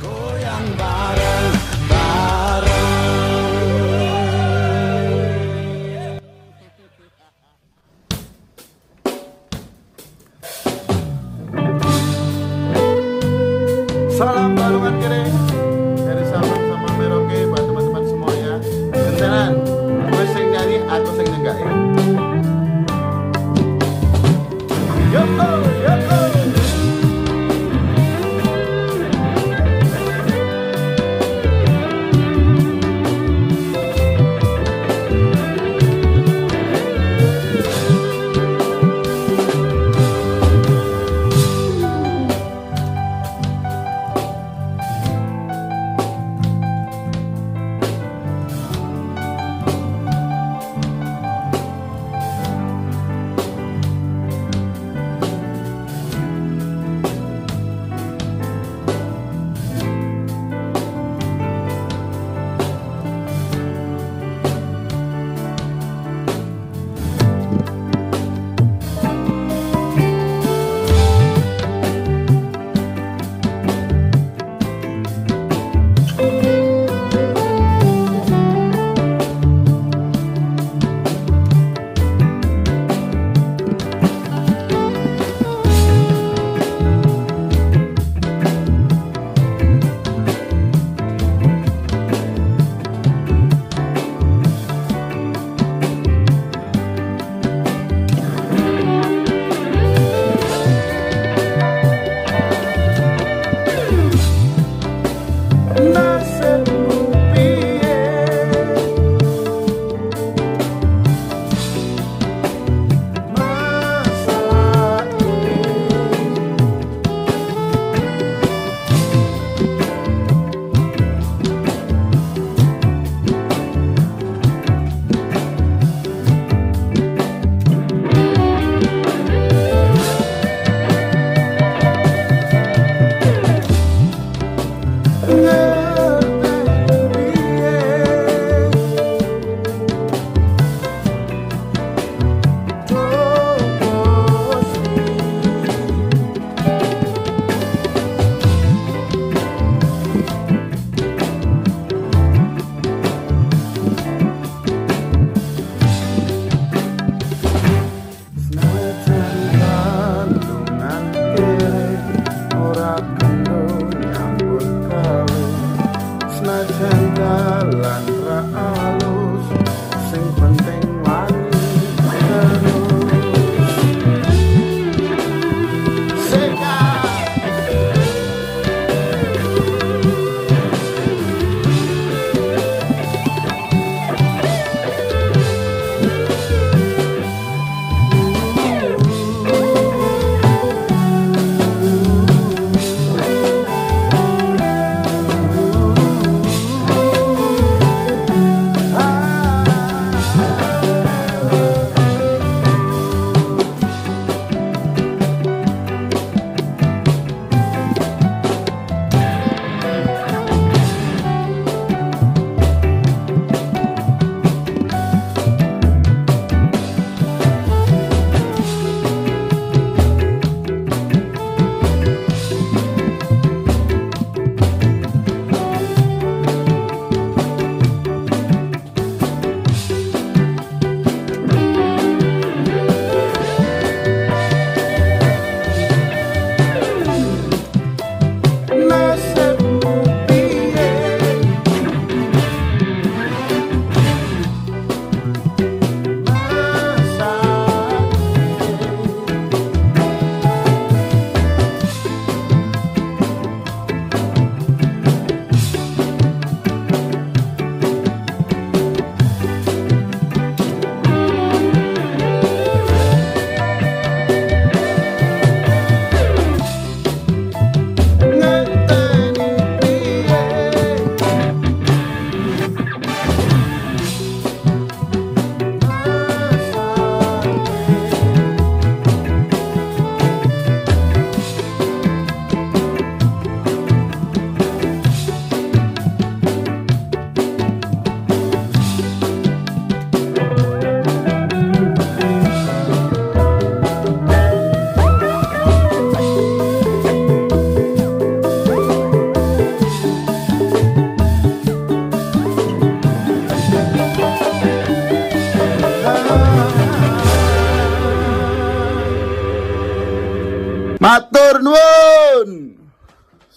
Goyang bareng,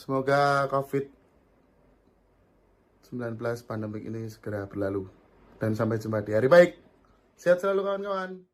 Semoga COVID 19 pandemik ini segera berlalu dan sampai jumpa di hari baik. Sehat selalu kawan-kawan.